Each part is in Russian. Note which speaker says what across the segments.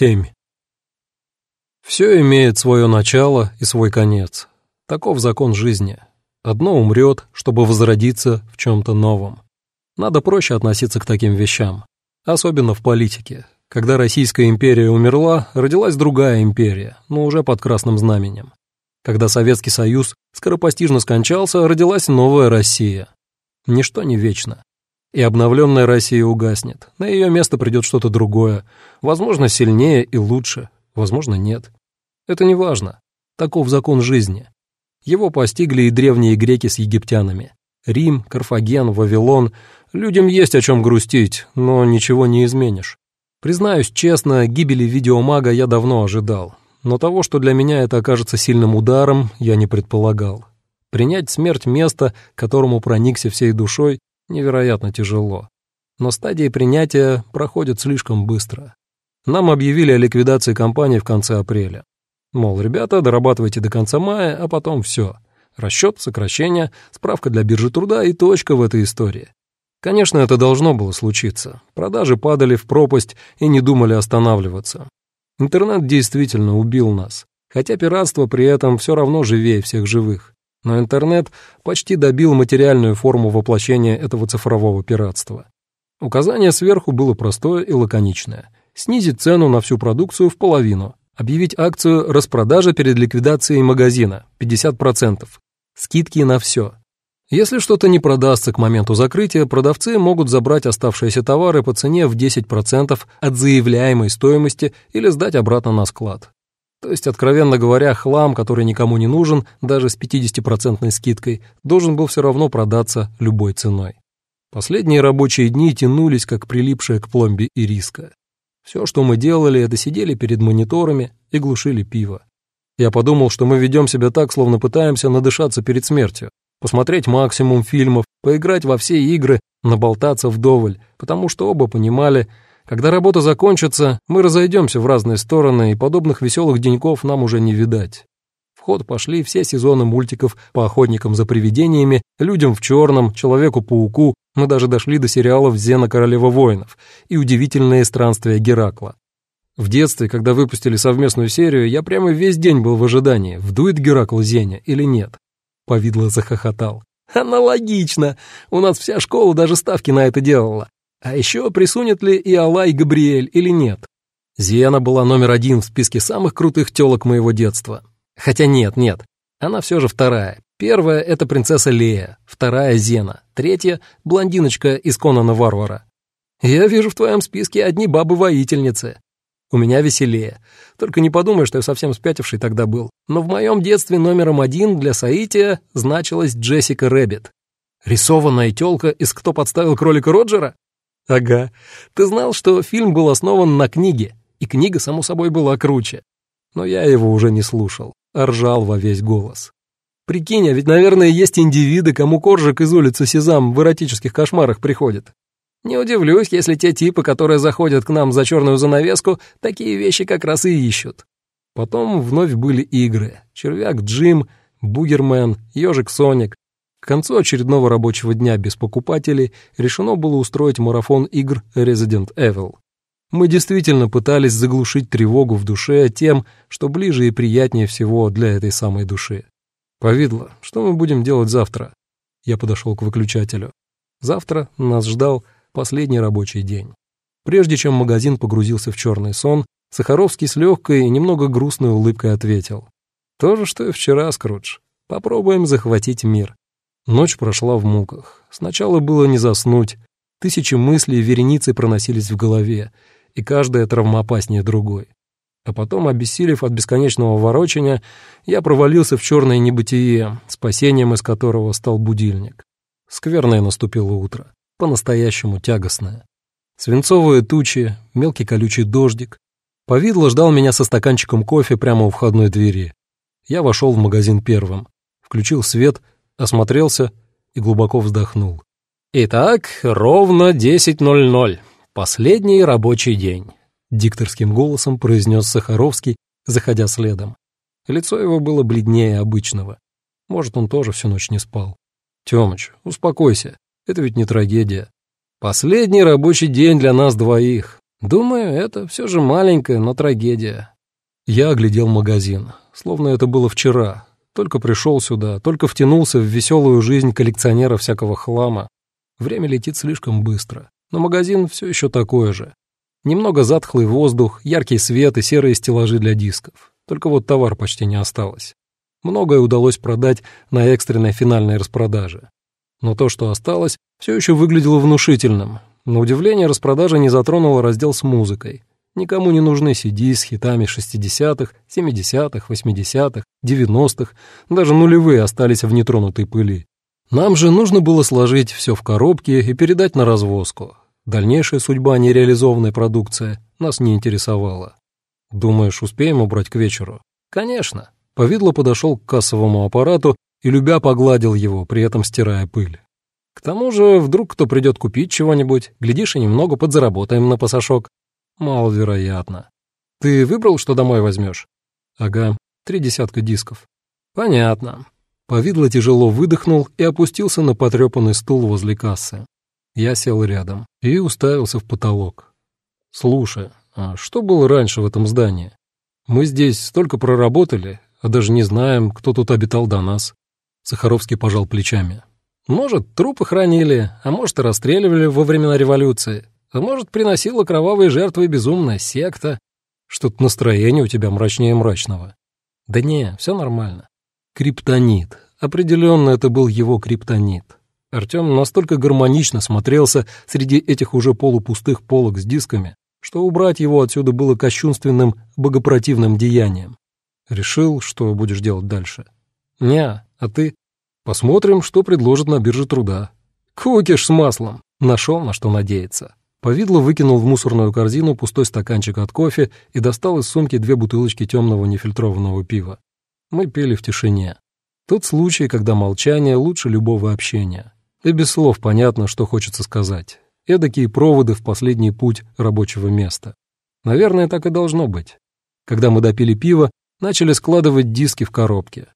Speaker 1: 7. Все имеет свое начало и свой конец. Таков закон жизни. Одно умрет, чтобы возродиться в чем-то новом. Надо проще относиться к таким вещам. Особенно в политике. Когда Российская империя умерла, родилась другая империя, но уже под красным знаменем. Когда Советский Союз скоропостижно скончался, родилась новая Россия. Ничто не вечно. И обновленная Россия угаснет. На ее место придет что-то другое. Возможно, сильнее и лучше. Возможно, нет. Это не важно. Таков закон жизни. Его постигли и древние греки с египтянами. Рим, Карфаген, Вавилон. Людям есть о чем грустить, но ничего не изменишь. Признаюсь честно, гибели видеомага я давно ожидал. Но того, что для меня это окажется сильным ударом, я не предполагал. Принять смерть места, которому проникся всей душой, невероятно тяжело. Но стадии принятия проходят слишком быстро. Нам объявили о ликвидации компании в конце апреля. Мол, ребята, дорабатывайте до конца мая, а потом все. Расчет, сокращение, справка для биржи труда и точка в этой истории. Конечно, это должно было случиться. Продажи падали в пропасть и не думали останавливаться. Интернет действительно убил нас, хотя пиратство при этом все равно живее всех живых. Но интернет почти добил материальную форму воплощения этого цифрового пиратства. Указание сверху было простое и лаконичное. Снизить цену на всю продукцию в половину. Объявить акцию распродажа перед ликвидацией магазина 50%. Скидки на все. Если что-то не продастся к моменту закрытия, продавцы могут забрать оставшиеся товары по цене в 10% от заявляемой стоимости или сдать обратно на склад. То есть, откровенно говоря, хлам, который никому не нужен, даже с 50% скидкой, должен был все равно продаться любой ценой. Последние рабочие дни тянулись, как прилипшая к пломбе ириска. Все, что мы делали, это сидели перед мониторами и глушили пиво. Я подумал, что мы ведем себя так, словно пытаемся надышаться перед смертью, посмотреть максимум фильмов, поиграть во все игры, наболтаться вдоволь, потому что оба понимали, когда работа закончится, мы разойдемся в разные стороны, и подобных веселых деньков нам уже не видать. В ход пошли все сезоны мультиков по охотникам за привидениями, людям в черном, Человеку-пауку, мы даже дошли до сериалов «Зена королева воинов» и «Удивительные странствия Геракла». В детстве, когда выпустили совместную серию, я прямо весь день был в ожидании, вдует Геракл Зеня или нет. Повидло захохотал. «Аналогично! У нас вся школа даже ставки на это делала. А еще присунет ли Иолай Габриэль или нет? Зена была номер один в списке самых крутых телок моего детства. Хотя нет, нет, она все же вторая. Первая — это принцесса Лея, вторая — Зена, третья — блондиночка из Конана Варвара. Я вижу в твоем списке одни бабы-воительницы. У меня веселее. Только не подумай, что я совсем спятивший тогда был. Но в моем детстве номером один для соития значилась Джессика Рэббит. Рисованная тёлка из «Кто подставил кролика Роджера»? Ага. Ты знал, что фильм был основан на книге, и книга, само собой, была круче. Но я его уже не слушал, а ржал во весь голос. Прикинь, а ведь, наверное, есть индивиды, кому коржик из улицы Сезам в эротических кошмарах приходит. Не удивлюсь, если те типы, которые заходят к нам за черную занавеску, такие вещи как раз и ищут. Потом вновь были игры. Червяк Джим, Бугермен, Ежик Соник, к концу очередного рабочего дня без покупателей решено было устроить марафон игр Resident Evil. Мы действительно пытались заглушить тревогу в душе тем, что ближе и приятнее всего для этой самой души. Повидло, что мы будем делать завтра? Я подошел к выключателю. Завтра нас ждал последний рабочий день. Прежде чем магазин погрузился в черный сон, Сахаровский с легкой и немного грустной улыбкой ответил. То же, что и вчера, Скрудж. Попробуем захватить мир. Ночь прошла в муках. Сначала было не заснуть. Тысячи мыслей вереницей проносились в голове, и каждая травмоопаснее другой. А потом, обессилев от бесконечного ворочания, я провалился в черное небытие, спасением из которого стал будильник. Скверное наступило утро, по-настоящему тягостное. Свинцовые тучи, мелкий колючий дождик. Повидло ждал меня со стаканчиком кофе прямо у входной двери. Я вошел в магазин первым, включил свет осмотрелся и глубоко вздохнул. «Итак, ровно 10.00. Последний рабочий день», — дикторским голосом произнес Сахаровский, заходя следом. Лицо его было бледнее обычного. Может, он тоже всю ночь не спал. «Тёмыч, успокойся, это ведь не трагедия. Последний рабочий день для нас двоих. Думаю, это все же маленькая, но трагедия. Я оглядел магазин, словно это было вчера. Только пришел сюда, только втянулся в веселую жизнь коллекционера всякого хлама. Время летит слишком быстро, но магазин все еще такой же. Немного затхлый воздух, яркий свет и серые стеллажи для дисков. Только вот товар почти не осталось. Многое удалось продать на экстренной финальной распродаже. Но то, что осталось, все еще выглядело внушительным. На удивление, распродажа не затронула раздел с музыкой. Никому не нужны CD с хитами 60-х, 70-х, 80-х, 90-х, даже нулевые остались в нетронутой пыли. Нам же нужно было сложить все в коробки и передать на развозку. Дальнейшая судьба нереализованной продукции нас не интересовала. Думаешь, успеем убрать к вечеру? Конечно. Повидло подошел к кассовому аппарату и, любя, погладил его, при этом стирая пыль. К тому же, вдруг кто придет купить чего-нибудь, глядишь, и немного подзаработаем на пасашок. Маловероятно. Ты выбрал, что домой возьмешь? Ага, три десятка дисков. Понятно. Повидло тяжело выдохнул и опустился на потрепанный стул возле кассы. Я сел рядом и уставился в потолок. «Слушай, а что было раньше в этом здании? Мы здесь столько проработали, а даже не знаем, кто тут обитал до нас». Сахаровский пожал плечами. «Может, трупы хранили, а может, и расстреливали во времена революции, а может, приносила кровавые жертвы безумная секта. Что-то настроение у тебя мрачнее мрачного». «Да не, все нормально». «Криптонит. Определенно, это был его криптонит. Артем настолько гармонично смотрелся среди этих уже полупустых полок с дисками, что убрать его отсюда было кощунственным, богопротивным деянием. Решил, что будешь делать дальше. Не, а ты? Посмотрим, что предложат на бирже труда. Кукиш с маслом. Нашел, на что надеяться. Повидло выкинул в мусорную корзину пустой стаканчик от кофе и достал из сумки две бутылочки темного нефильтрованного пива. Мы пели в тишине. Тот случай, когда молчание лучше любого общения. И без слов понятно, что хочется сказать. Эдакие проводы в последний путь рабочего места. Наверное, так и должно быть. Когда мы допили пиво, начали складывать диски в коробке.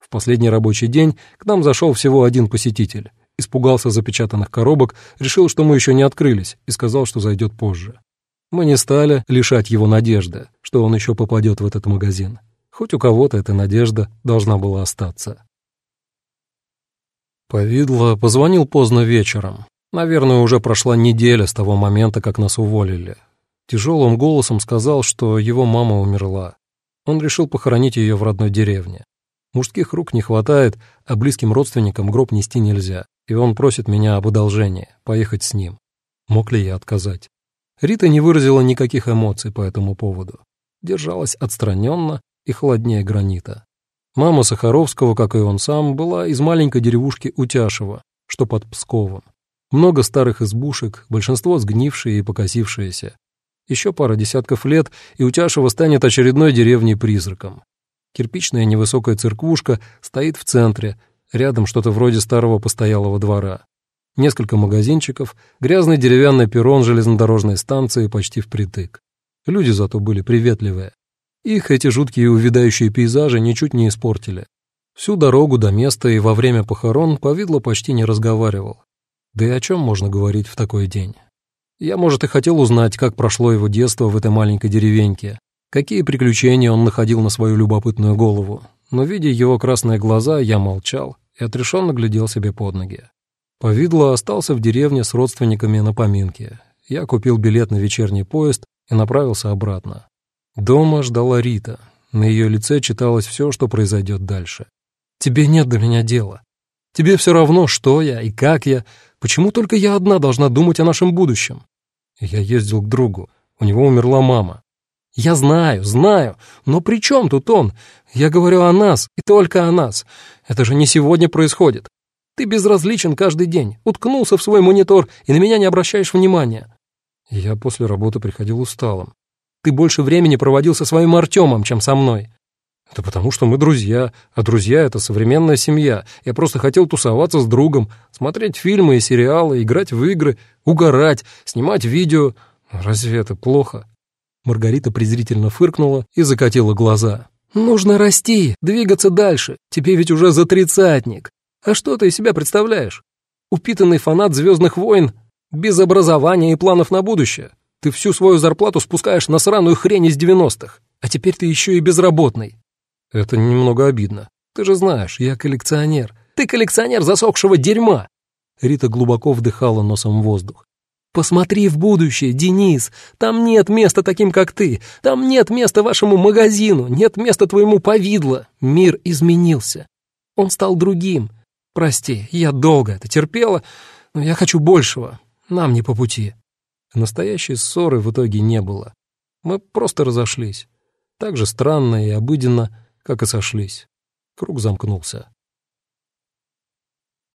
Speaker 1: В последний рабочий день к нам зашел всего один посетитель. Испугался запечатанных коробок, решил, что мы еще не открылись, и сказал, что зайдет позже. Мы не стали лишать его надежды, что он еще попадет в этот магазин. Хоть у кого-то эта надежда должна была остаться. Повидло позвонил поздно вечером. Наверное, уже прошла неделя с того момента, как нас уволили. Тяжелым голосом сказал, что его мама умерла. Он решил похоронить ее в родной деревне. Мужских рук не хватает, а близким родственникам гроб нести нельзя, и он просит меня об одолжении, поехать с ним. Мог ли я отказать? Рита не выразила никаких эмоций по этому поводу. Держалась отстраненно и холоднее гранита. Мама Сахаровского, как и он сам, была из маленькой деревушки Утяшева, что под Псковом. Много старых избушек, большинство сгнившие и покосившиеся. Еще пара десятков лет, и Утяшево станет очередной деревней-призраком. Кирпичная невысокая церквушка стоит в центре, рядом что-то вроде старого постоялого двора. Несколько магазинчиков, грязный деревянный перрон железнодорожной станции почти впритык. Люди зато были приветливые. Их эти жуткие увядающие пейзажи ничуть не испортили. Всю дорогу до места и во время похорон Повидло почти не разговаривал. Да и о чем можно говорить в такой день? Я, может, и хотел узнать, как прошло его детство в этой маленькой деревеньке, какие приключения он находил на свою любопытную голову, но, видя его красные глаза, я молчал и отрешенно глядел себе под ноги. Повидло остался в деревне с родственниками на поминке. Я купил билет на вечерний поезд и направился обратно. Дома ждала Рита. На ее лице читалось все, что произойдет дальше. «Тебе нет до меня дела. Тебе все равно, что я и как я. Почему только я одна должна думать о нашем будущем?» Я ездил к другу. У него умерла мама. «Я знаю, знаю. Но при чем тут он? Я говорю о нас, и только о нас. Это же не сегодня происходит. Ты безразличен каждый день, уткнулся в свой монитор и на меня не обращаешь внимания». Я после работы приходил усталым. Ты больше времени проводил со своим Артемом, чем со мной. Это потому, что мы друзья, а друзья — это современная семья. Я просто хотел тусоваться с другом, смотреть фильмы и сериалы, играть в игры, угорать, снимать видео. Разве это плохо?» Маргарита презрительно фыркнула и закатила глаза. «Нужно расти, двигаться дальше. Тебе ведь уже за тридцатник. А что ты из себя представляешь? Упитанный фанат «Звездных войн» без образования и планов на будущее. Ты всю свою зарплату спускаешь на сраную хрень из девяностых, а теперь ты еще и безработный. Это немного обидно. Ты же знаешь, я коллекционер. Ты коллекционер засохшего дерьма. Рита глубоко вдыхала носом воздух. «Посмотри в будущее, Денис. Там нет места таким, как ты. Там нет места вашему магазину, нет места твоему повидло. Мир изменился. Он стал другим. Прости, я долго это терпела, но я хочу большего. Нам не по пути». Настоящей ссоры в итоге не было. Мы просто разошлись. Так же странно и обыденно, как и сошлись. Круг замкнулся.